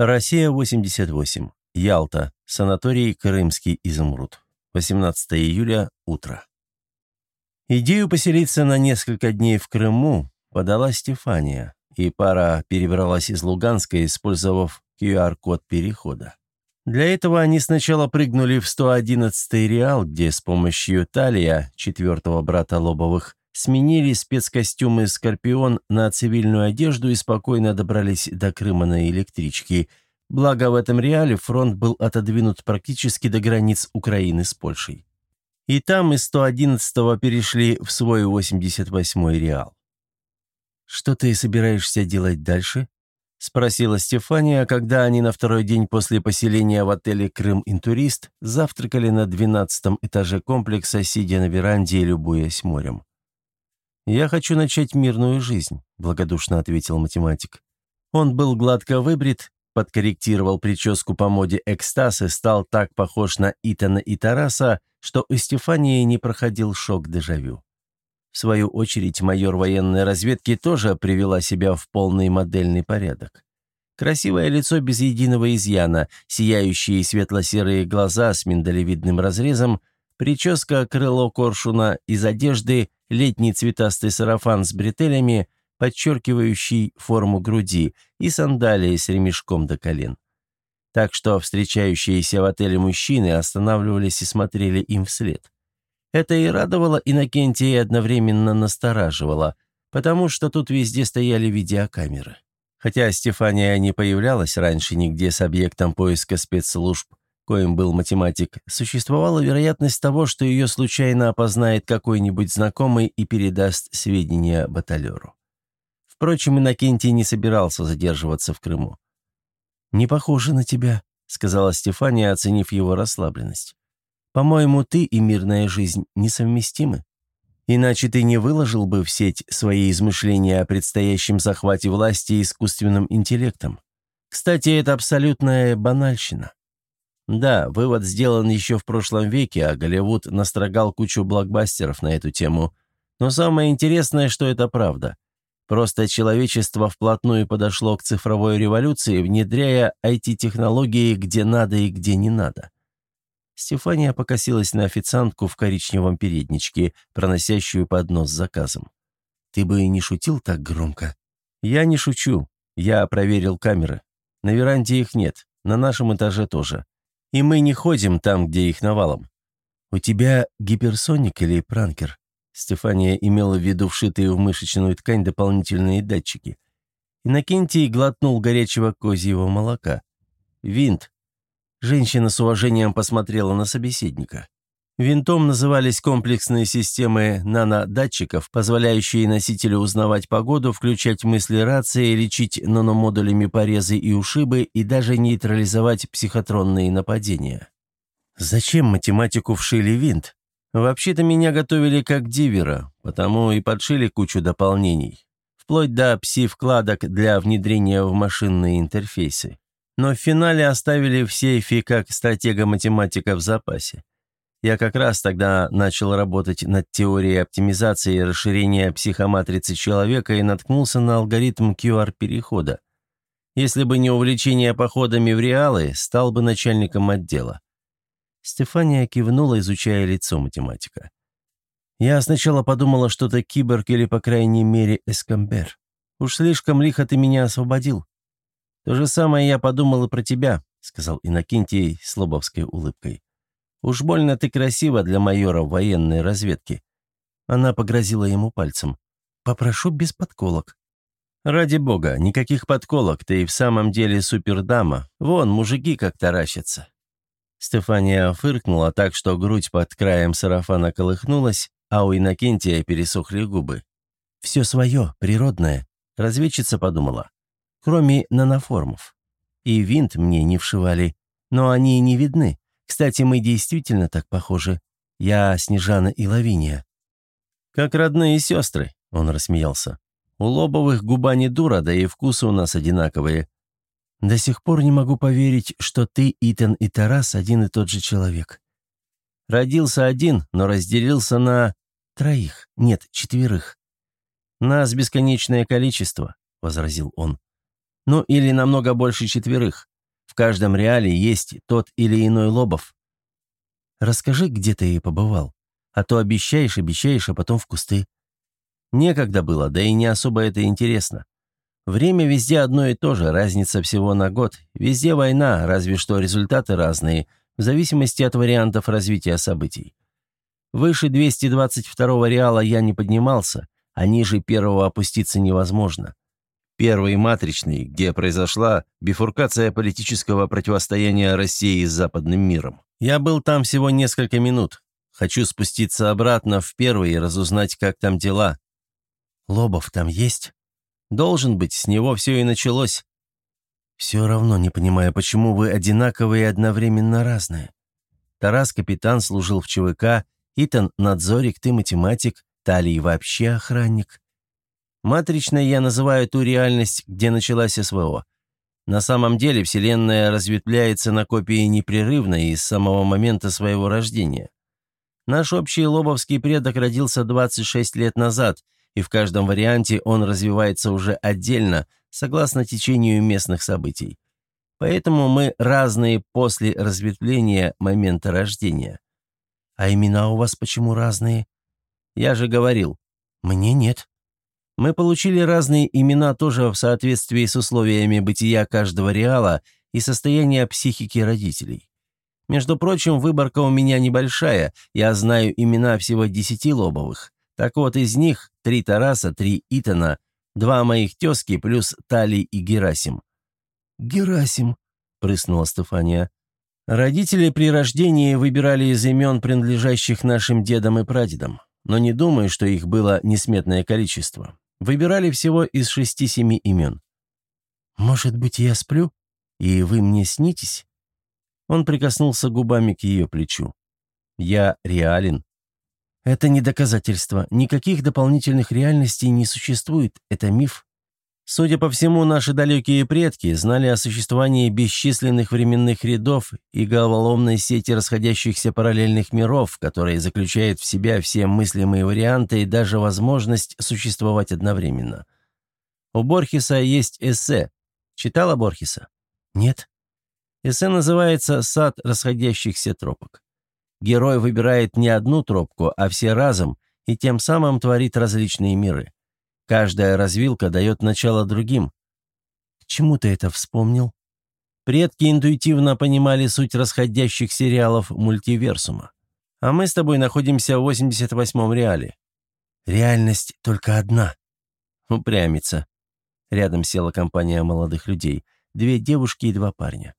Россия, 88. Ялта. Санаторий «Крымский изумруд». 18 июля. Утро. Идею поселиться на несколько дней в Крыму подала Стефания, и пара перебралась из Луганска, использовав QR-код перехода. Для этого они сначала прыгнули в 111-й Реал, где с помощью Талия, четвертого брата Лобовых, сменили спецкостюмы «Скорпион» на цивильную одежду и спокойно добрались до Крыма на электричке. Благо, в этом реале фронт был отодвинут практически до границ Украины с Польшей. И там из 111-го перешли в свой 88-й реал. «Что ты собираешься делать дальше?» — спросила Стефания, когда они на второй день после поселения в отеле «Крым-Интурист» завтракали на 12 этаже комплекса, сидя на веранде и любуясь морем. «Я хочу начать мирную жизнь», — благодушно ответил математик. Он был гладко выбрит, подкорректировал прическу по моде экстаз и стал так похож на Итана и Тараса, что у Стефании не проходил шок дежавю. В свою очередь майор военной разведки тоже привела себя в полный модельный порядок. Красивое лицо без единого изъяна, сияющие светло-серые глаза с миндалевидным разрезом, прическа крыло коршуна из одежды летний цветастый сарафан с бретелями, подчеркивающий форму груди, и сандалии с ремешком до колен. Так что встречающиеся в отеле мужчины останавливались и смотрели им вслед. Это и радовало Иннокентия и одновременно настораживало, потому что тут везде стояли видеокамеры. Хотя Стефания не появлялась раньше нигде с объектом поиска спецслужб, коим был математик, существовала вероятность того, что ее случайно опознает какой-нибудь знакомый и передаст сведения баталеру. Впрочем, Иннокентий не собирался задерживаться в Крыму. «Не похоже на тебя», — сказала Стефания, оценив его расслабленность. «По-моему, ты и мирная жизнь несовместимы. Иначе ты не выложил бы в сеть свои измышления о предстоящем захвате власти искусственным интеллектом. Кстати, это абсолютная банальщина. Да, вывод сделан еще в прошлом веке, а Голливуд настрогал кучу блокбастеров на эту тему. Но самое интересное, что это правда. Просто человечество вплотную подошло к цифровой революции, внедряя IT-технологии где надо и где не надо. Стефания покосилась на официантку в коричневом передничке, проносящую поднос с заказом. «Ты бы не шутил так громко?» «Я не шучу. Я проверил камеры. На веранде их нет, на нашем этаже тоже. И мы не ходим там, где их навалом. У тебя гиперсоник или пранкер?» Стефания имела в виду вшитые в мышечную ткань дополнительные датчики. Иннокентий глотнул горячего козьего молока. «Винт». Женщина с уважением посмотрела на собеседника. Винтом назывались комплексные системы нанодатчиков, позволяющие носителю узнавать погоду, включать мысли рации, лечить наномодулями порезы и ушибы и даже нейтрализовать психотронные нападения. Зачем математику вшили винт? Вообще-то меня готовили как дивера, потому и подшили кучу дополнений. Вплоть до пси-вкладок для внедрения в машинные интерфейсы. Но в финале оставили в сейфе как стратега-математика в запасе. Я как раз тогда начал работать над теорией оптимизации и расширения психоматрицы человека и наткнулся на алгоритм QR-перехода. Если бы не увлечение походами в реалы, стал бы начальником отдела. Стефания кивнула, изучая лицо математика. «Я сначала подумала, что ты киборг или, по крайней мере, эскамбер. Уж слишком лихо ты меня освободил. То же самое я подумал и про тебя», — сказал Иннокентий с лобовской улыбкой. Уж больно ты красива для майора военной разведки». Она погрозила ему пальцем. «Попрошу без подколок». «Ради бога, никаких подколок, ты и в самом деле супердама. Вон, мужики как таращатся». Стефания фыркнула так, что грудь под краем сарафана колыхнулась, а у Иннокентия пересохли губы. «Все свое, природное», — разведчица подумала. «Кроме наноформов. И винт мне не вшивали, но они не видны. Кстати, мы действительно так похожи. Я Снежана и Лавиния». «Как родные сестры», — он рассмеялся. «У Лобовых губа не дура, да и вкусы у нас одинаковые». «До сих пор не могу поверить, что ты, Итан и Тарас один и тот же человек. Родился один, но разделился на троих, нет, четверых. Нас бесконечное количество», — возразил он. Ну или намного больше четверых. Каждом реале есть тот или иной Лобов. Расскажи, где ты и побывал. А то обещаешь, обещаешь, а потом в кусты. Некогда было, да и не особо это интересно. Время везде одно и то же, разница всего на год. Везде война, разве что результаты разные, в зависимости от вариантов развития событий. Выше 222 реала я не поднимался, а ниже первого опуститься невозможно. Первый матричный, где произошла бифуркация политического противостояния России с западным миром. Я был там всего несколько минут. Хочу спуститься обратно в первый и разузнать, как там дела. Лобов там есть? Должен быть, с него все и началось. Все равно не понимаю, почему вы одинаковые и одновременно разные. Тарас капитан служил в ЧВК, Итан надзорик, ты математик, Талий вообще охранник. Матричной я называю ту реальность, где началась СВО. На самом деле Вселенная разветвляется на копии непрерывно и с самого момента своего рождения. Наш общий лобовский предок родился 26 лет назад, и в каждом варианте он развивается уже отдельно, согласно течению местных событий. Поэтому мы разные после разветвления момента рождения. А имена у вас почему разные? Я же говорил. Мне нет. Мы получили разные имена тоже в соответствии с условиями бытия каждого реала и состояния психики родителей. Между прочим, выборка у меня небольшая, я знаю имена всего десяти лобовых. Так вот, из них три Тараса, три Итана, два моих тезки плюс Тали и Герасим. «Герасим», — прыснула Стефания. Родители при рождении выбирали из имен, принадлежащих нашим дедам и прадедам, но не думаю, что их было несметное количество. Выбирали всего из шести-семи имен. «Может быть, я сплю, и вы мне снитесь?» Он прикоснулся губами к ее плечу. «Я реален». «Это не доказательство. Никаких дополнительных реальностей не существует. Это миф». Судя по всему, наши далекие предки знали о существовании бесчисленных временных рядов и головоломной сети расходящихся параллельных миров, которые заключают в себя все мыслимые варианты и даже возможность существовать одновременно. У Борхеса есть эссе. Читала Борхеса? Нет. Эссе называется «Сад расходящихся тропок». Герой выбирает не одну тропку, а все разом, и тем самым творит различные миры. Каждая развилка дает начало другим. К чему ты это вспомнил? Предки интуитивно понимали суть расходящих сериалов мультиверсума. А мы с тобой находимся в 88-м реале. Реальность только одна. Упрямится. Рядом села компания молодых людей. Две девушки и два парня.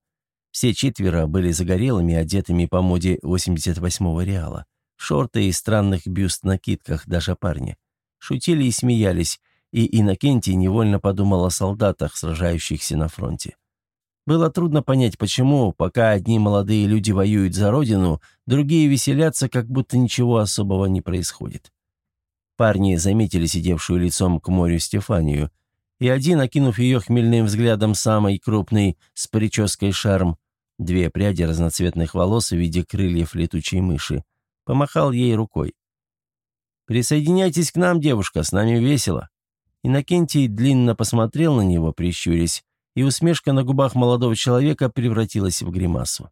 Все четверо были загорелыми, одетыми по моде 88-го реала. Шорты и странных бюст-накидках даже парни шутили и смеялись, и Иннокентий невольно подумал о солдатах, сражающихся на фронте. Было трудно понять, почему, пока одни молодые люди воюют за родину, другие веселятся, как будто ничего особого не происходит. Парни заметили сидевшую лицом к морю Стефанию, и один, окинув ее хмельным взглядом самый крупный, с прической шарм, две пряди разноцветных волос в виде крыльев летучей мыши, помахал ей рукой. «Присоединяйтесь к нам, девушка, с нами весело». Иннокентий длинно посмотрел на него, прищурясь, и усмешка на губах молодого человека превратилась в гримасу.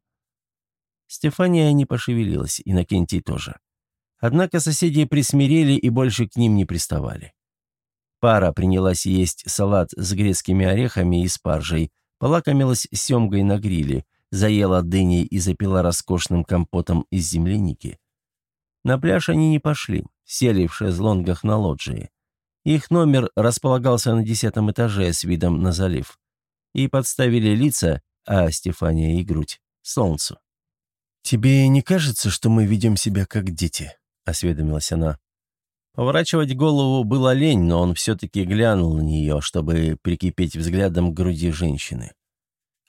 Стефания не пошевелилась, Иннокентий тоже. Однако соседи присмирели и больше к ним не приставали. Пара принялась есть салат с грецкими орехами и спаржей, полакомилась семгой на гриле, заела дыней и запила роскошным компотом из земляники. На пляж они не пошли, сели в шезлонгах на лоджии. Их номер располагался на десятом этаже с видом на залив. И подставили лица, а Стефания и грудь, солнцу. «Тебе не кажется, что мы ведем себя как дети?» — осведомилась она. Поворачивать голову было лень, но он все-таки глянул на нее, чтобы прикипеть взглядом к груди женщины.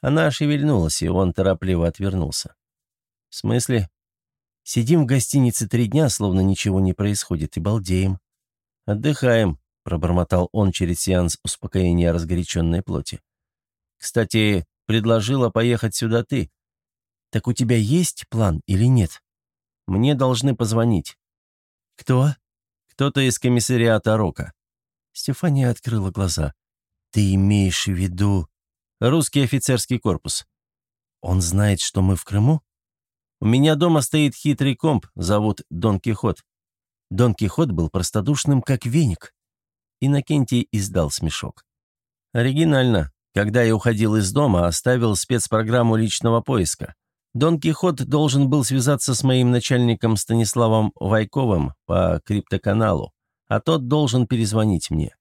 Она шевельнулась, и он торопливо отвернулся. «В смысле?» Сидим в гостинице три дня, словно ничего не происходит, и балдеем. Отдыхаем, пробормотал он через сеанс успокоения разгоряченной плоти. Кстати, предложила поехать сюда ты. Так у тебя есть план или нет? Мне должны позвонить. Кто? Кто-то из комиссариата Рока. Стефания открыла глаза. Ты имеешь в виду Русский офицерский корпус. Он знает, что мы в Крыму? У меня дома стоит хитрый комп, зовут Дон Кихот. Дон Кихот был простодушным, как веник. Иннокентий издал смешок. Оригинально. Когда я уходил из дома, оставил спецпрограмму личного поиска. Дон Кихот должен был связаться с моим начальником Станиславом Вайковым по криптоканалу, а тот должен перезвонить мне.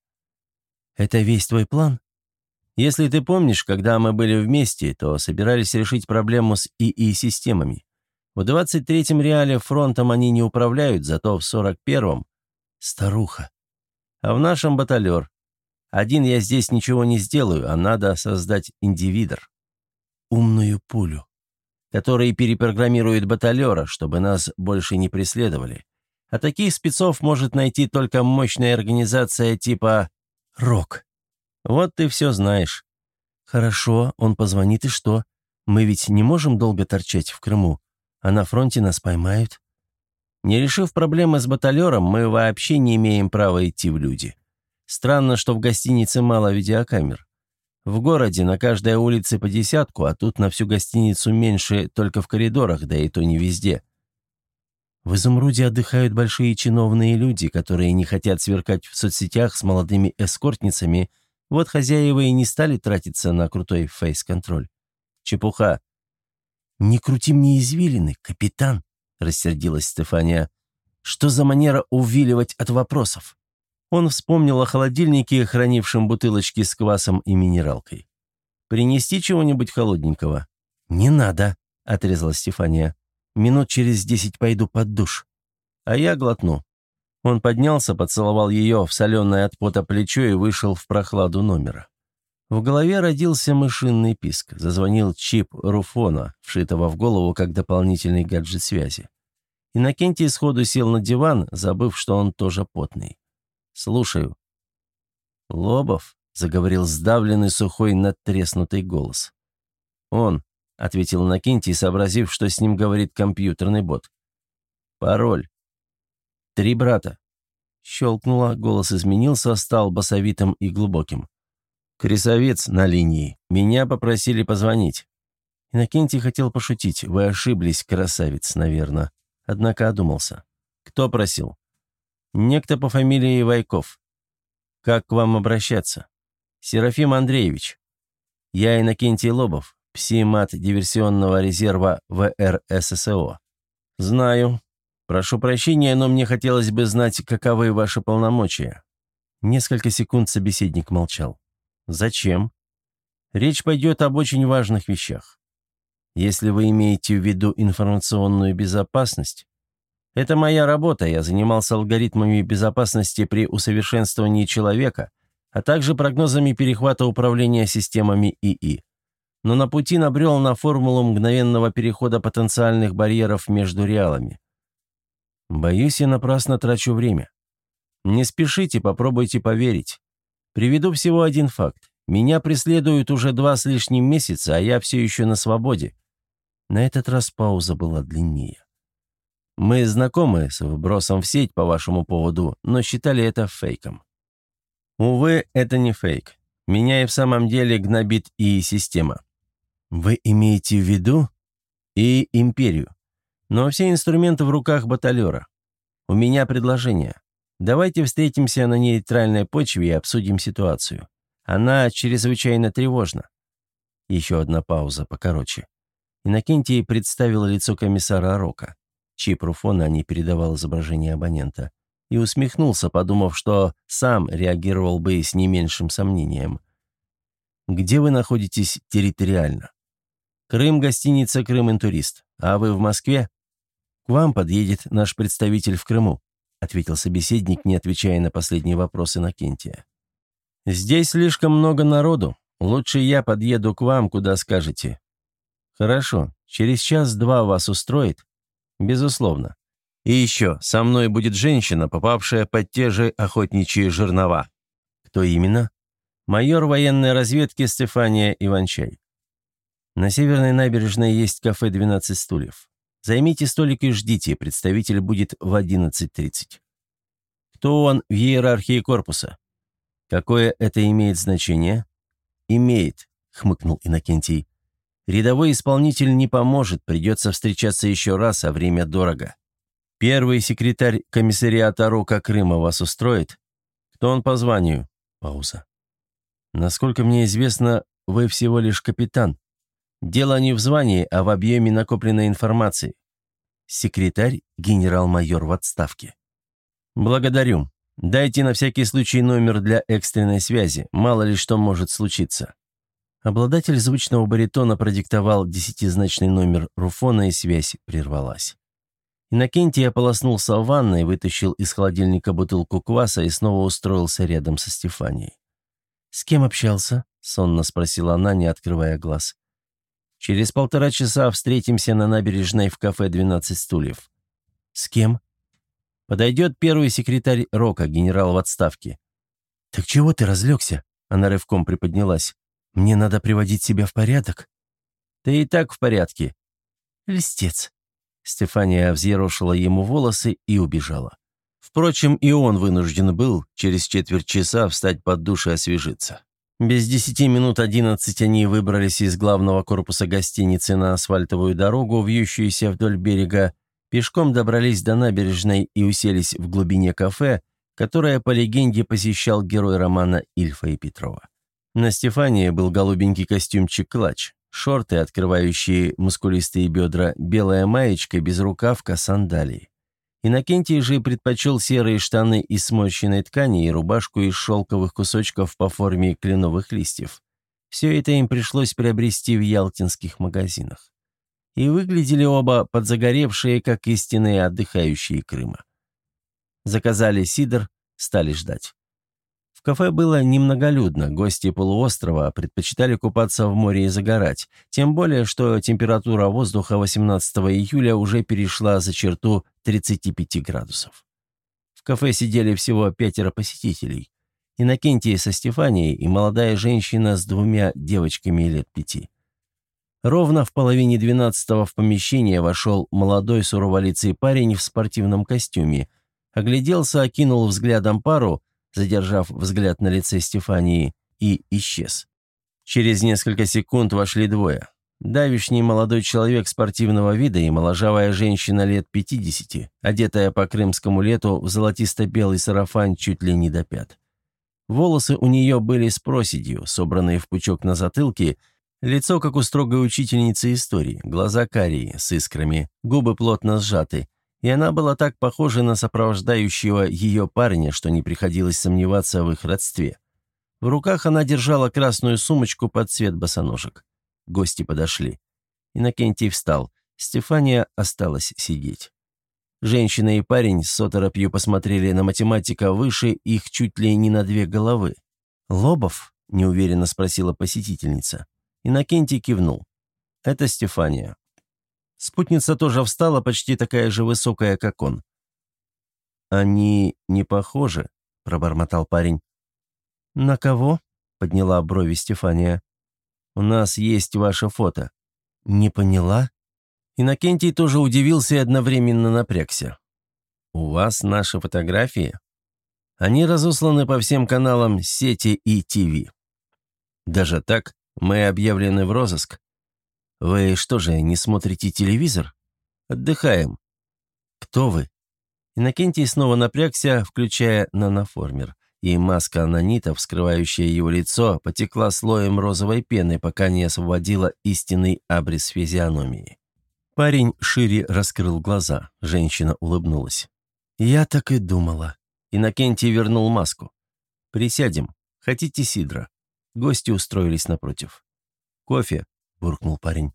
«Это весь твой план?» «Если ты помнишь, когда мы были вместе, то собирались решить проблему с ИИ-системами. В 23-м реале фронтом они не управляют, зато в 41-м — старуха. А в нашем баталер. Один я здесь ничего не сделаю, а надо создать индивидор. Умную пулю который перепрограммирует баталера, чтобы нас больше не преследовали. А таких спецов может найти только мощная организация типа «Рок». Вот ты все знаешь. Хорошо, он позвонит и что? Мы ведь не можем долго торчать в Крыму, а на фронте нас поймают. Не решив проблемы с баталером, мы вообще не имеем права идти в люди. Странно, что в гостинице мало видеокамер. В городе на каждой улице по десятку, а тут на всю гостиницу меньше только в коридорах, да и то не везде. В Изумруде отдыхают большие чиновные люди, которые не хотят сверкать в соцсетях с молодыми эскортницами. Вот хозяева и не стали тратиться на крутой фейс-контроль. Чепуха. «Не крути мне извилины, капитан», — рассердилась Стефания. «Что за манера увиливать от вопросов?» Он вспомнил о холодильнике, хранившем бутылочки с квасом и минералкой. «Принести чего-нибудь холодненького?» «Не надо», — отрезала Стефания. «Минут через десять пойду под душ». «А я глотну». Он поднялся, поцеловал ее в соленое от пота плечо и вышел в прохладу номера. В голове родился мышиный писк. Зазвонил чип Руфона, вшитого в голову как дополнительный гаджет связи. Иннокентий сходу сел на диван, забыв, что он тоже потный. «Слушаю». «Лобов», — заговорил сдавленный, сухой, надтреснутый голос. «Он», — ответил Накинтий, сообразив, что с ним говорит компьютерный бот. «Пароль». «Три брата». Щелкнуло, голос изменился, стал басовитым и глубоким. «Крисовец на линии. Меня попросили позвонить». Иннокентий хотел пошутить. «Вы ошиблись, красавец, наверное». Однако одумался. «Кто просил?» Некто по фамилии Вайков. Как к вам обращаться? Серафим Андреевич. Я Иннокентий Лобов, псимат диверсионного резерва ВРССО. Знаю. Прошу прощения, но мне хотелось бы знать, каковы ваши полномочия. Несколько секунд собеседник молчал. Зачем? Речь пойдет об очень важных вещах. Если вы имеете в виду информационную безопасность, это моя работа, я занимался алгоритмами безопасности при усовершенствовании человека, а также прогнозами перехвата управления системами ИИ. Но на пути набрел на формулу мгновенного перехода потенциальных барьеров между реалами. Боюсь, я напрасно трачу время. Не спешите, попробуйте поверить. Приведу всего один факт. Меня преследуют уже два с лишним месяца, а я все еще на свободе. На этот раз пауза была длиннее. Мы знакомы с вбросом в сеть по вашему поводу, но считали это фейком. Увы, это не фейк. Меня и в самом деле гнобит и система. Вы имеете в виду и империю. Но все инструменты в руках баталера. У меня предложение. Давайте встретимся на нейтральной почве и обсудим ситуацию. Она чрезвычайно тревожна. Еще одна пауза покороче. Иннокентий представил лицо комиссара Рока чип Руфона не передавал изображение абонента, и усмехнулся, подумав, что сам реагировал бы с не меньшим сомнением. «Где вы находитесь территориально?» «Крым, гостиница «Крым-интурист». А вы в Москве?» «К вам подъедет наш представитель в Крыму», ответил собеседник, не отвечая на последние вопросы Накентия. «Здесь слишком много народу. Лучше я подъеду к вам, куда скажете». «Хорошо. Через час-два вас устроит?» Безусловно. И еще, со мной будет женщина, попавшая под те же охотничьи жернова. Кто именно? Майор военной разведки Стефания Иванчай. На северной набережной есть кафе «12 стульев». Займите столик и ждите, представитель будет в 11.30. Кто он в иерархии корпуса? Какое это имеет значение? Имеет. хмыкнул Иннокентий. «Рядовой исполнитель не поможет, придется встречаться еще раз, а время дорого. Первый секретарь комиссариата Рока Крыма вас устроит? Кто он по званию?» Пауза. «Насколько мне известно, вы всего лишь капитан. Дело не в звании, а в объеме накопленной информации. Секретарь – генерал-майор в отставке. Благодарю. Дайте на всякий случай номер для экстренной связи, мало ли что может случиться. Обладатель звучного баритона продиктовал десятизначный номер Руфона, и связь прервалась. Иннокентий ополоснулся в ванной, вытащил из холодильника бутылку кваса и снова устроился рядом со Стефанией. «С кем общался?» — сонно спросила она, не открывая глаз. Через полтора часа встретимся на набережной в кафе «12 стульев». С кем? Подойдет первый секретарь Рока, генерал в отставке. Так чего ты разлегся? Она рывком приподнялась. Мне надо приводить себя в порядок. Ты и так в порядке. Листец. Стефания взъерошила ему волосы и убежала. Впрочем, и он вынужден был через четверть часа встать под душ и освежиться. Без десяти минут одиннадцать они выбрались из главного корпуса гостиницы на асфальтовую дорогу, вьющуюся вдоль берега, пешком добрались до набережной и уселись в глубине кафе, которое, по легенде, посещал герой романа Ильфа и Петрова. На Стефании был голубенький костюмчик-клатч, шорты, открывающие мускулистые бедра, белая маечка, безрукавка, сандалии. Иннокентий же предпочел серые штаны из сморщенной ткани и рубашку из шелковых кусочков по форме кленовых листьев. Все это им пришлось приобрести в ялтинских магазинах. И выглядели оба подзагоревшие, как истинные отдыхающие Крыма. Заказали сидр, стали ждать кафе было немноголюдно, гости полуострова предпочитали купаться в море и загорать, тем более, что температура воздуха 18 июля уже перешла за черту 35 градусов. В кафе сидели всего пятеро посетителей. Иннокентий со Стефанией и молодая женщина с двумя девочками лет пяти. Ровно в половине двенадцатого в помещение вошел молодой суроволицый парень в спортивном костюме, огляделся, окинул взглядом пару, задержав взгляд на лице Стефании, и исчез. Через несколько секунд вошли двое. Давишний молодой человек спортивного вида и моложавая женщина лет 50, одетая по крымскому лету в золотисто-белый сарафан чуть ли не до пят. Волосы у нее были с проседью, собранные в пучок на затылке, лицо, как у строгой учительницы истории, глаза карие, с искрами, губы плотно сжаты, и она была так похожа на сопровождающего ее парня, что не приходилось сомневаться в их родстве. В руках она держала красную сумочку под цвет босоножек. Гости подошли. Иннокентий встал. Стефания осталась сидеть. Женщина и парень с оторопью посмотрели на математика выше их чуть ли не на две головы. «Лобов?» – неуверенно спросила посетительница. Иннокентий кивнул. «Это Стефания. Спутница тоже встала, почти такая же высокая, как он. «Они не похожи», — пробормотал парень. «На кого?» — подняла брови Стефания. «У нас есть ваше фото». «Не поняла?» Иннокентий тоже удивился и одновременно напрягся. «У вас наши фотографии?» Они разосланы по всем каналам сети и ТВ. Даже так мы объявлены в розыск. «Вы что же, не смотрите телевизор?» «Отдыхаем». «Кто вы?» Иннокентий снова напрягся, включая наноформер, и маска анонитов, скрывающая его лицо, потекла слоем розовой пены, пока не освободила истинный абрис физиономии. Парень шире раскрыл глаза, женщина улыбнулась. «Я так и думала». Иннокентий вернул маску. «Присядем. Хотите сидра?» Гости устроились напротив. «Кофе?» — буркнул парень.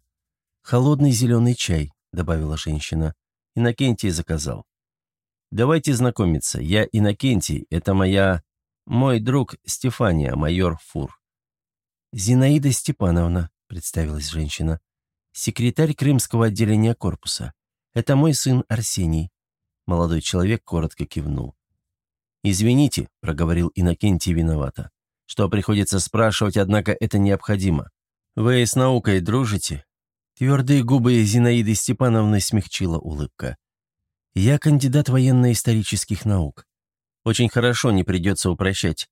«Холодный зеленый чай», — добавила женщина. Иннокентий заказал. «Давайте знакомиться. Я Иннокентий. Это моя... Мой друг Стефания, майор Фур». «Зинаида Степановна», — представилась женщина. «Секретарь Крымского отделения корпуса. Это мой сын Арсений». Молодой человек коротко кивнул. «Извините», — проговорил Иннокентий виновато, «что приходится спрашивать, однако это необходимо. «Вы с наукой дружите?» Твердые губы Зинаиды Степановны смягчила улыбка. «Я кандидат военно-исторических наук. Очень хорошо, не придется упрощать.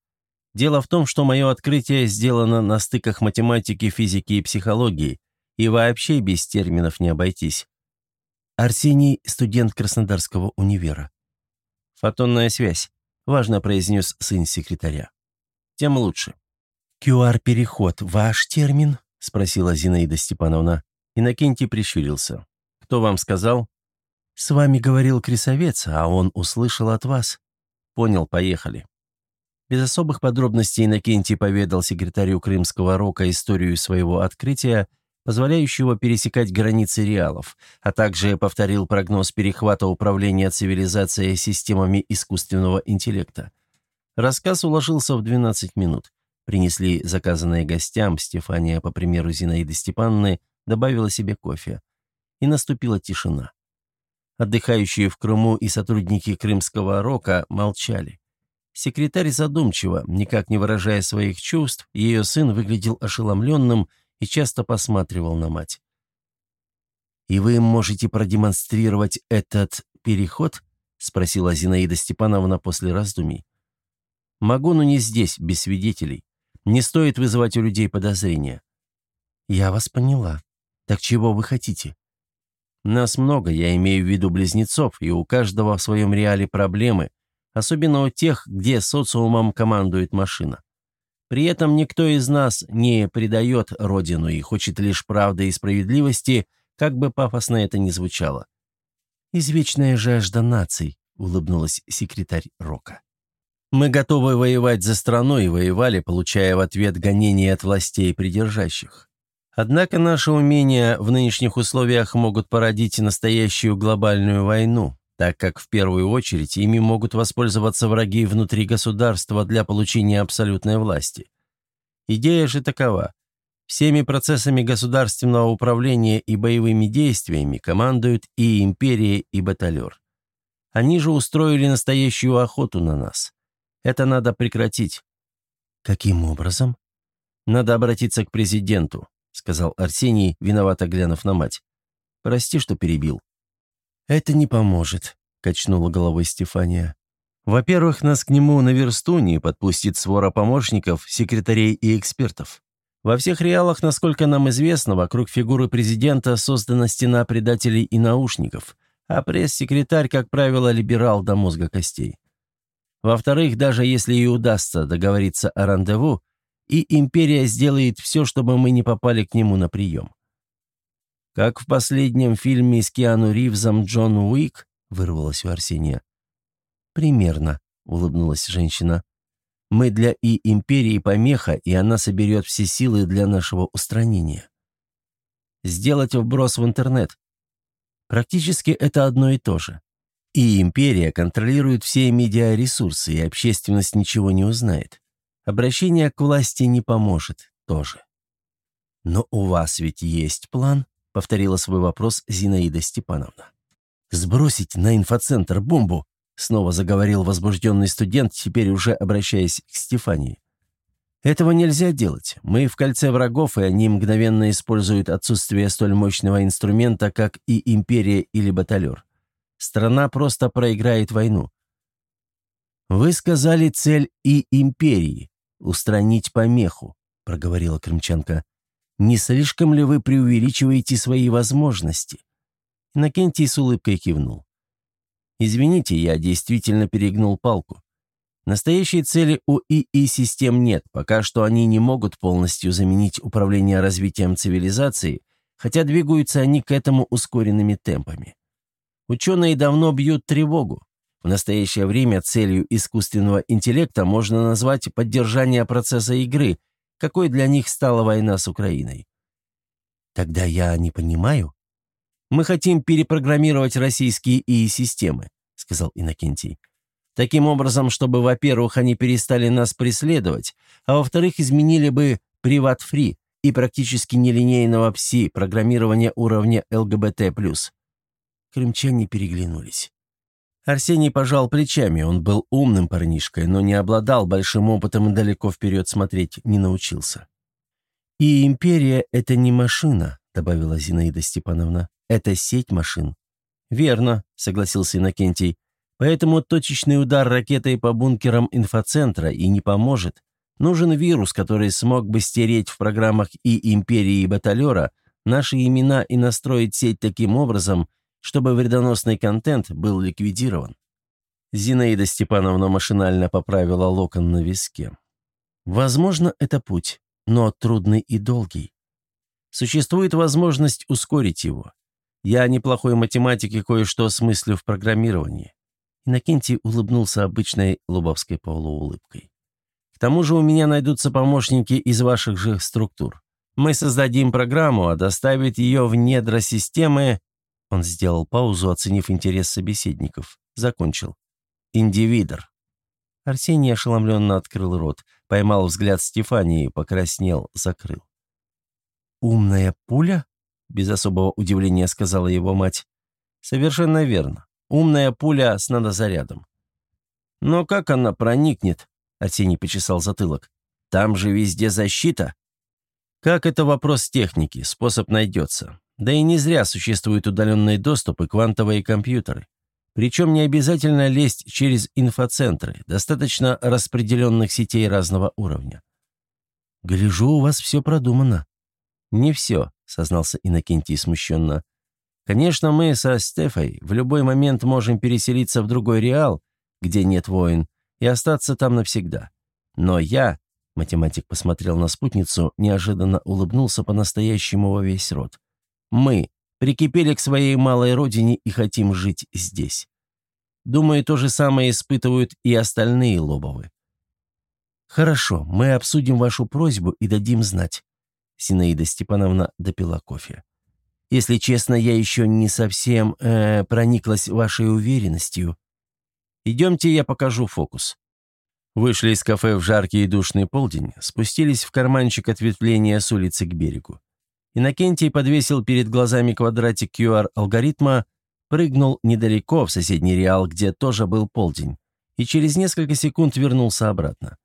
Дело в том, что мое открытие сделано на стыках математики, физики и психологии, и вообще без терминов не обойтись. Арсений – студент Краснодарского универа. «Фотонная связь», – важно произнес сын секретаря. «Тем лучше». «QR-переход – ваш термин?» – спросила Зинаида Степановна. Иннокентий прищурился. «Кто вам сказал?» «С вами говорил Крисовец, а он услышал от вас». «Понял, поехали». Без особых подробностей Иннокентий поведал секретарю Крымского рока историю своего открытия – позволяющего пересекать границы реалов, а также повторил прогноз перехвата управления цивилизацией системами искусственного интеллекта. Рассказ уложился в 12 минут. Принесли заказанные гостям, Стефания, по примеру Зинаиды Степановны, добавила себе кофе. И наступила тишина. Отдыхающие в Крыму и сотрудники Крымского рока молчали. Секретарь задумчиво, никак не выражая своих чувств, ее сын выглядел ошеломленным и часто посматривал на мать. «И вы можете продемонстрировать этот переход?» — спросила Зинаида Степановна после раздумий. «Могу, но не здесь, без свидетелей. Не стоит вызывать у людей подозрения». «Я вас поняла. Так чего вы хотите?» «Нас много, я имею в виду близнецов, и у каждого в своем реале проблемы, особенно у тех, где социумом командует машина. При этом никто из нас не предает Родину и хочет лишь правды и справедливости, как бы пафосно это ни звучало. «Извечная жажда наций», — улыбнулась секретарь Рока. «Мы готовы воевать за страну и воевали, получая в ответ гонения от властей придержащих. Однако наши умения в нынешних условиях могут породить настоящую глобальную войну, так как в первую очередь ими могут воспользоваться враги внутри государства для получения абсолютной власти. Идея же такова. Всеми процессами государственного управления и боевыми действиями командуют и империя, и баталер. Они же устроили настоящую охоту на нас. Это надо прекратить. Каким образом? Надо обратиться к президенту, сказал Арсений, виновато глянув на мать. Прости, что перебил. «Это не поможет», — качнула головой Стефания. «Во-первых, нас к нему на версту не подпустит свора помощников, секретарей и экспертов. Во всех реалах, насколько нам известно, вокруг фигуры президента создана стена предателей и наушников, а пресс-секретарь, как правило, либерал до мозга костей. Во-вторых, даже если и удастся договориться о рандеву, и империя сделает все, чтобы мы не попали к нему на прием. Как в последнем фильме с Киану Ривзом «Джон Уик», вырвалось у Арсения. «Примерно», — улыбнулась женщина. «Мы для И империи помеха, и она соберет все силы для нашего устранения. Сделать вброс в интернет. Практически это одно и то же. И империя контролирует все медиаресурсы, и общественность ничего не узнает. Обращение к власти не поможет тоже. Но у вас ведь есть план?» — повторила свой вопрос Зинаида Степановна. «Сбросить на инфоцентр бомбу!» — снова заговорил возбужденный студент, теперь уже обращаясь к Стефании. «Этого нельзя делать. Мы в кольце врагов, и они мгновенно используют отсутствие столь мощного инструмента, как и империя или баталер. Страна просто проиграет войну». «Вы сказали цель и империи — устранить помеху», — проговорила Крымченко. Не слишком ли вы преувеличиваете свои возможности?» Иннокентий с улыбкой кивнул. «Извините, я действительно перегнул палку. Настоящей цели у ИИ-систем нет, пока что они не могут полностью заменить управление развитием цивилизации, хотя двигаются они к этому ускоренными темпами. Ученые давно бьют тревогу. В настоящее время целью искусственного интеллекта можно назвать поддержание процесса игры – какой для них стала война с Украиной. Тогда я не понимаю. Мы хотим перепрограммировать российские ИИ-системы, сказал Иннокентий. Таким образом, чтобы, во-первых, они перестали нас преследовать, а во-вторых, изменили бы приват-фри и практически нелинейного ПСИ программирования уровня ЛГБТ+. Крымчане переглянулись. Арсений пожал плечами, он был умным парнишкой, но не обладал большим опытом и далеко вперед смотреть не научился. «И империя — это не машина», — добавила Зинаида Степановна. «Это сеть машин». «Верно», — согласился Иннокентий. «Поэтому точечный удар ракетой по бункерам инфоцентра и не поможет. Нужен вирус, который смог бы стереть в программах и Империи, и Баталера наши имена и настроить сеть таким образом, чтобы вредоносный контент был ликвидирован. Зинаида Степановна машинально поправила локон на виске. Возможно, это путь, но трудный и долгий. Существует возможность ускорить его. Я неплохой математик и кое-что смыслю в программировании. Иннокентий улыбнулся обычной лубовской полуулыбкой. К тому же у меня найдутся помощники из ваших же структур. Мы создадим программу, а доставить ее в недра системы...» Он сделал паузу, оценив интерес собеседников. Закончил. «Индивидор». Арсений ошеломленно открыл рот, поймал взгляд Стефании, покраснел, закрыл. «Умная пуля?» — без особого удивления сказала его мать. «Совершенно верно. Умная пуля с надозарядом». «Но как она проникнет?» — Арсений почесал затылок. «Там же везде защита». «Как это вопрос техники, способ найдется. Да и не зря существует удаленный доступ и квантовые компьютеры. Причем не обязательно лезть через инфоцентры, достаточно распределенных сетей разного уровня. «Гляжу, у вас все продумано», «Не все», — сознался Иннокентий смущенно. «Конечно, мы со Стефой в любой момент можем переселиться в другой реал, где нет войн, и остаться там навсегда. Но я...» — математик посмотрел на спутницу, неожиданно улыбнулся по-настоящему во весь рот. «Мы прикипели к своей малой родине и хотим жить здесь. Думаю, то же самое испытывают и остальные Лобовы». «Хорошо, мы обсудим вашу просьбу и дадим знать. Синаида Степановна допила кофе. «Если честно, я еще не совсем э, прониклась вашей уверенностью. Идемте, я покажу фокус». Вышли из кафе в жаркий и душный полдень, спустились в карманчик ответвления с улицы к берегу. Иннокентий подвесил перед глазами квадратик QR-алгоритма, прыгнул недалеко в соседний реал, где тоже был полдень, и через несколько секунд вернулся обратно.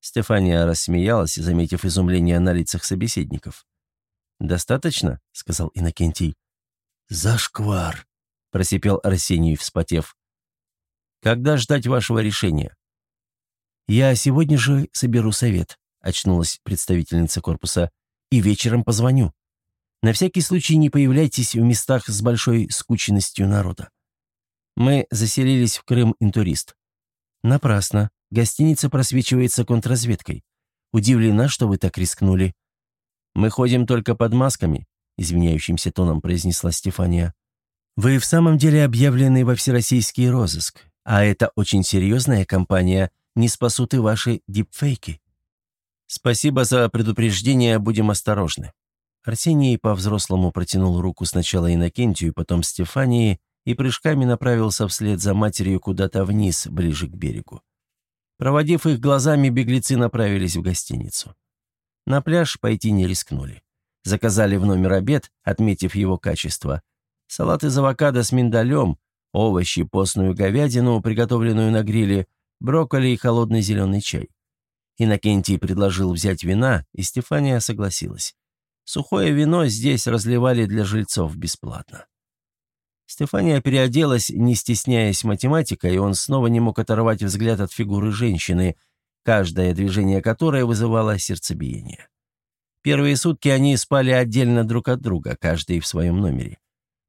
Стефания рассмеялась, заметив изумление на лицах собеседников. «Достаточно?» — сказал Иннокентий. «Зашквар!» — просипел Арсений, вспотев. «Когда ждать вашего решения?» «Я сегодня же соберу совет», — очнулась представительница корпуса, «и вечером позвоню. На всякий случай не появляйтесь в местах с большой скученностью народа». Мы заселились в Крым интурист. «Напрасно. Гостиница просвечивается контрразведкой. Удивлена, что вы так рискнули». «Мы ходим только под масками», — извиняющимся тоном произнесла Стефания. «Вы в самом деле объявлены во всероссийский розыск, а это очень серьезная компания, не спасут и ваши дипфейки». «Спасибо за предупреждение, будем осторожны». Арсений по-взрослому протянул руку сначала Иннокентию, потом Стефании и прыжками направился вслед за матерью куда-то вниз, ближе к берегу. Проводив их глазами, беглецы направились в гостиницу. На пляж пойти не рискнули. Заказали в номер обед, отметив его качество. Салат из авокадо с миндалем, овощи, постную говядину, приготовленную на гриле, брокколи и холодный зеленый чай. Иннокентий предложил взять вина, и Стефания согласилась. Сухое вино здесь разливали для жильцов бесплатно. Стефания переоделась, не стесняясь математикой, и он снова не мог оторвать взгляд от фигуры женщины, каждое движение которой вызывало сердцебиение. Первые сутки они спали отдельно друг от друга, каждый в своем номере.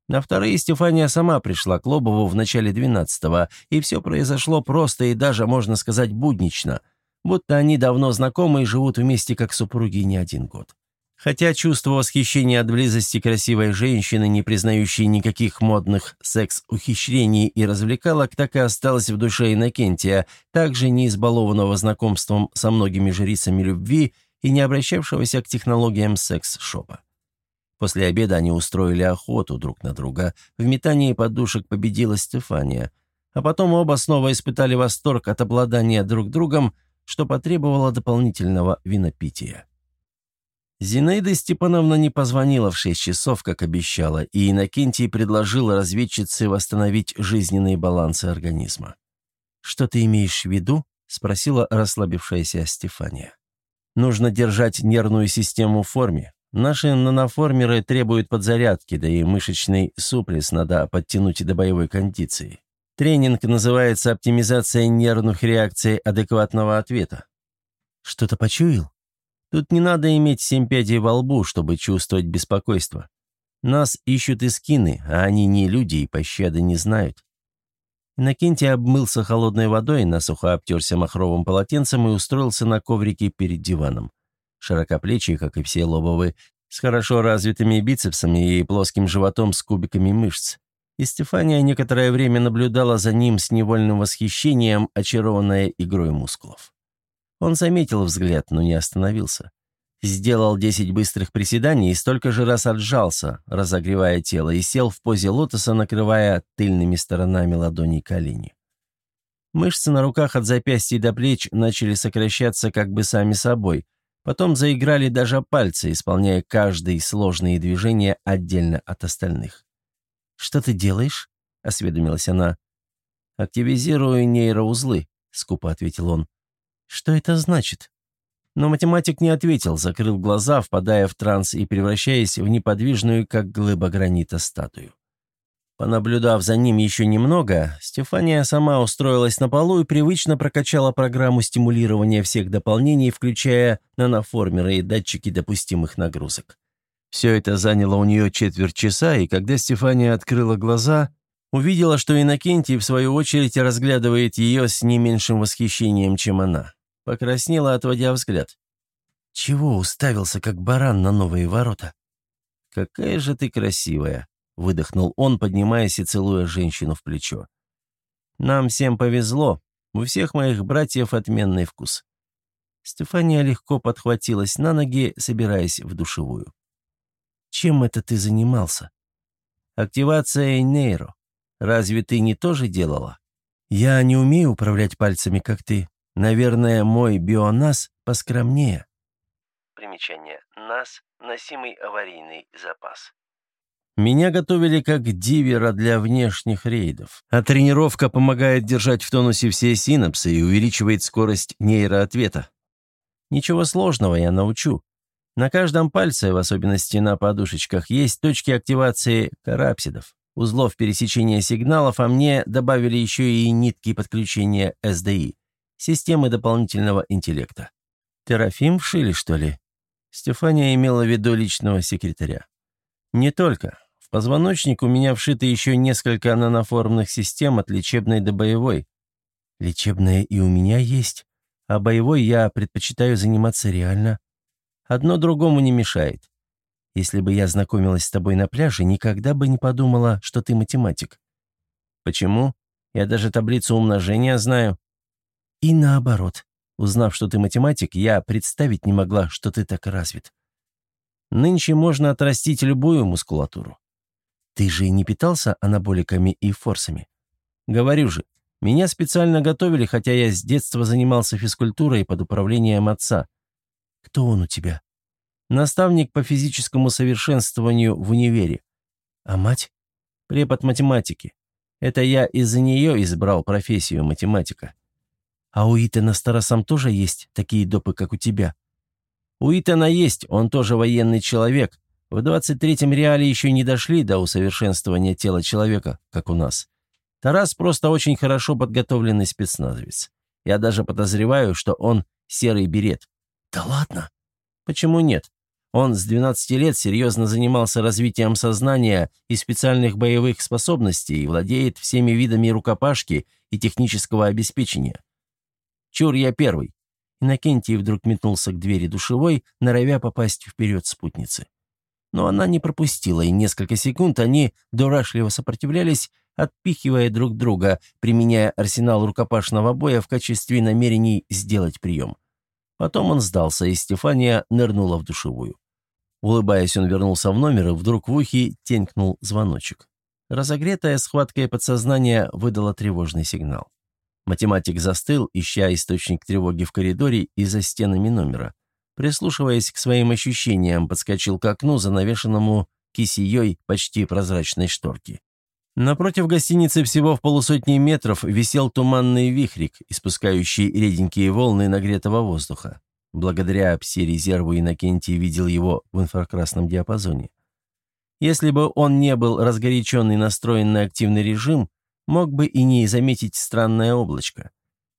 На вторые Стефания сама пришла к Лобову в начале двенадцатого, и все произошло просто и даже, можно сказать, буднично, будто они давно знакомы и живут вместе как супруги не один год. Хотя чувство восхищения от близости красивой женщины, не признающей никаких модных секс-ухищрений и развлекалок, так и осталось в душе Иннокентия, также не избалованного знакомством со многими жрицами любви и не обращавшегося к технологиям секс-шопа. После обеда они устроили охоту друг на друга. В метании подушек победила Стефания. А потом оба снова испытали восторг от обладания друг другом, что потребовало дополнительного винопития. Зинаида Степановна не позвонила в шесть часов, как обещала, и Иннокентий предложил разведчице восстановить жизненные балансы организма. «Что ты имеешь в виду?» – спросила расслабившаяся Стефания. «Нужно держать нервную систему в форме. Наши наноформеры требуют подзарядки, да и мышечный суплес надо подтянуть до боевой кондиции. Тренинг называется «Оптимизация нервных реакций адекватного ответа». Что-то почуял? Тут не надо иметь семь пядей во лбу, чтобы чувствовать беспокойство. Нас ищут искины, а они не люди и пощады не знают. Иннокентий обмылся холодной водой, насухо обтерся махровым полотенцем и устроился на коврике перед диваном. Широкоплечий, как и все лобовы, с хорошо развитыми бицепсами и плоским животом с кубиками мышц. И Стефания некоторое время наблюдала за ним с невольным восхищением, очарованная игрой мускулов. Он заметил взгляд, но не остановился. Сделал десять быстрых приседаний и столько же раз отжался, разогревая тело, и сел в позе лотоса, накрывая тыльными сторонами ладоней колени. Мышцы на руках от запястья до плеч начали сокращаться как бы сами собой. Потом заиграли даже пальцы, исполняя каждое сложные движения отдельно от остальных. «Что ты делаешь?» — осведомилась она. «Активизирую нейроузлы», — скупо ответил он. «Что это значит?» Но математик не ответил, закрыл глаза, впадая в транс и превращаясь в неподвижную, как глыба гранита, статую. Понаблюдав за ним еще немного, Стефания сама устроилась на полу и привычно прокачала программу стимулирования всех дополнений, включая наноформеры и датчики допустимых нагрузок. Все это заняло у нее четверть часа, и когда Стефания открыла глаза, увидела, что Иннокентий, в свою очередь, разглядывает ее с не меньшим восхищением, чем она. Покраснела, отводя взгляд. «Чего уставился, как баран на новые ворота?» «Какая же ты красивая!» — выдохнул он, поднимаясь и целуя женщину в плечо. «Нам всем повезло. У всех моих братьев отменный вкус». Стефания легко подхватилась на ноги, собираясь в душевую. «Чем это ты занимался?» «Активация нейро. Разве ты не тоже делала?» «Я не умею управлять пальцами, как ты. Наверное, мой бионас поскромнее. Примечание. НАС – носимый аварийный запас. Меня готовили как дивера для внешних рейдов, а тренировка помогает держать в тонусе все синапсы и увеличивает скорость нейроответа. Ничего сложного я научу. На каждом пальце, в особенности на подушечках, есть точки активации карапсидов, узлов пересечения сигналов, а мне добавили еще и нитки подключения SDI системы дополнительного интеллекта. Терафим вшили, что ли? Стефания имела в виду личного секретаря. Не только. В позвоночник у меня вшиты еще несколько наноформных систем от лечебной до боевой. Лечебная и у меня есть, а боевой я предпочитаю заниматься реально. Одно другому не мешает. Если бы я знакомилась с тобой на пляже, никогда бы не подумала, что ты математик. Почему? Я даже таблицу умножения знаю. И наоборот. Узнав, что ты математик, я представить не могла, что ты так развит. Нынче можно отрастить любую мускулатуру. Ты же не питался анаболиками и форсами? Говорю же, меня специально готовили, хотя я с детства занимался физкультурой под управлением отца. Кто он у тебя? Наставник по физическому совершенствованию в универе. А мать? Препод математики. Это я из-за нее избрал профессию математика. А у Итана с Тарасом тоже есть такие допы, как у тебя?» «У Итана есть, он тоже военный человек. В 23-м реале еще не дошли до усовершенствования тела человека, как у нас. Тарас просто очень хорошо подготовленный спецназовец. Я даже подозреваю, что он серый берет». «Да ладно?» «Почему нет? Он с 12 лет серьезно занимался развитием сознания и специальных боевых способностей и владеет всеми видами рукопашки и технического обеспечения. Чур я первый». Иннокентий вдруг метнулся к двери душевой, норовя попасть вперед спутницы. Но она не пропустила, и несколько секунд они дурашливо сопротивлялись, отпихивая друг друга, применяя арсенал рукопашного боя в качестве намерений сделать прием. Потом он сдался, и Стефания нырнула в душевую. Улыбаясь, он вернулся в номер, и вдруг в ухе тенькнул звоночек. Разогретая схваткой подсознания выдала тревожный сигнал. Математик застыл, ища источник тревоги в коридоре и за стенами номера. Прислушиваясь к своим ощущениям, подскочил к окну, занавешенному кисеей почти прозрачной шторки. Напротив гостиницы всего в полусотни метров висел туманный вихрик, испускающий реденькие волны нагретого воздуха. Благодаря пси-резерву Иннокентий видел его в инфракрасном диапазоне. Если бы он не был разгоряченный настроен на активный режим, мог бы и не заметить странное облачко.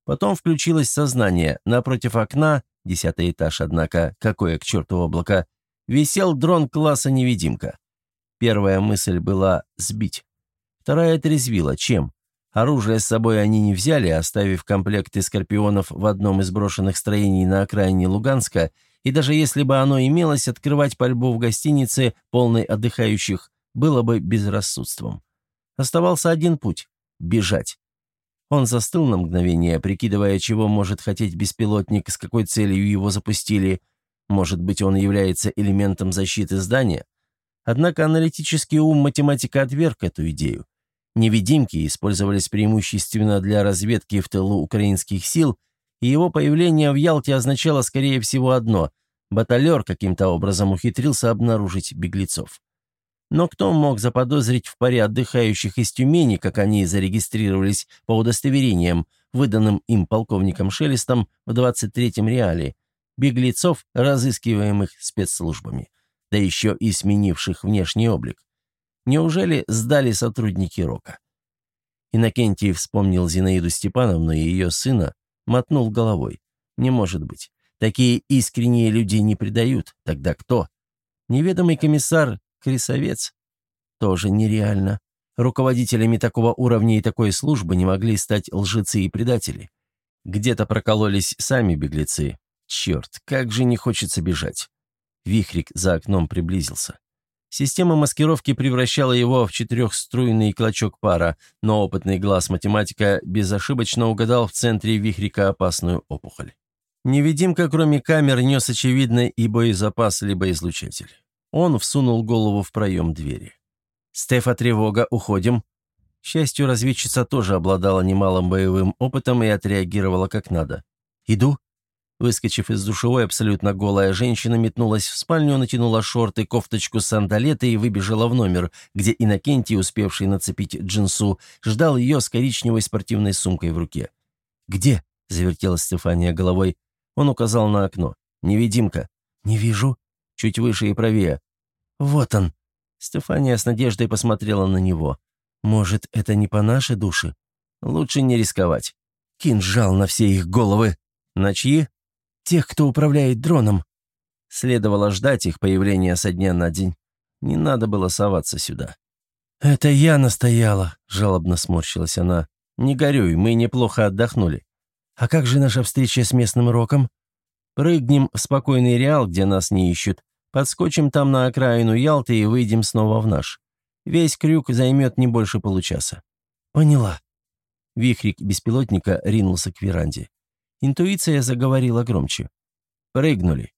Потом включилось сознание. Напротив окна десятый этаж, однако, какое к черту облако, висел дрон класса «Невидимка». Первая мысль была «сбить». Вторая трезвила. Чем? Оружие с собой они не взяли, оставив комплекты скорпионов в одном из брошенных строений на окраине Луганска, и даже если бы оно имелось, открывать пальбу в гостинице, полной отдыхающих, было бы безрассудством. Оставался один путь – бежать. Он застыл на мгновение, прикидывая, чего может хотеть беспилотник, с какой целью его запустили. Может быть, он является элементом защиты здания? Однако аналитический ум математика отверг эту идею. Невидимки использовались преимущественно для разведки в тылу украинских сил, и его появление в Ялте означало, скорее всего, одно – баталер каким-то образом ухитрился обнаружить беглецов. Но кто мог заподозрить в паре отдыхающих из Тюмени, как они зарегистрировались по удостоверениям, выданным им полковником Шелестом в 23-м реале, беглецов, разыскиваемых спецслужбами, да еще и сменивших внешний облик? Неужели сдали сотрудники Рока? Иннокентий вспомнил Зинаиду Степановну и ее сына, мотнул головой. Не может быть. Такие искренние люди не предают. Тогда кто? Неведомый комиссар Крисовец? Тоже нереально. Руководителями такого уровня и такой службы не могли стать лжецы и предатели. Где-то прокололись сами беглецы. Черт, как же не хочется бежать. Вихрик за окном приблизился. Система маскировки превращала его в четырехструйный клочок пара, но опытный глаз математика безошибочно угадал в центре вихрика опасную опухоль. Невидимка, кроме камер, нес, очевидно, и боезапас, либо излучатель. Он всунул голову в проем двери. «Стефа, тревога, уходим». К счастью, разведчица тоже обладала немалым боевым опытом и отреагировала как надо. «Иду». Выскочив из душевой, абсолютно голая женщина метнулась в спальню, натянула шорты, кофточку, сандалеты и выбежала в номер, где Иннокентий, успевший нацепить джинсу, ждал ее с коричневой спортивной сумкой в руке. «Где?» – завертела Стефания головой. Он указал на окно. «Невидимка». «Не вижу». Чуть выше и правее. «Вот он!» Стефания с надеждой посмотрела на него. «Может, это не по нашей душе? Лучше не рисковать. Кинжал на все их головы. На чьи? Тех, кто управляет дроном. Следовало ждать их появления со дня на день. Не надо было соваться сюда. «Это я настояла», — жалобно сморщилась она. «Не горюй, мы неплохо отдохнули. А как же наша встреча с местным роком? Прыгнем в спокойный реал, где нас не ищут. Подскочим там на окраину Ялты и выйдем снова в наш. Весь крюк займет не больше получаса». «Поняла». Вихрик беспилотника ринулся к веранде. Интуиция заговорила громче. «Прыгнули».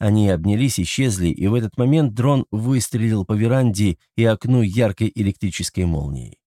Они обнялись, исчезли, и в этот момент дрон выстрелил по веранде и окну яркой электрической молнией.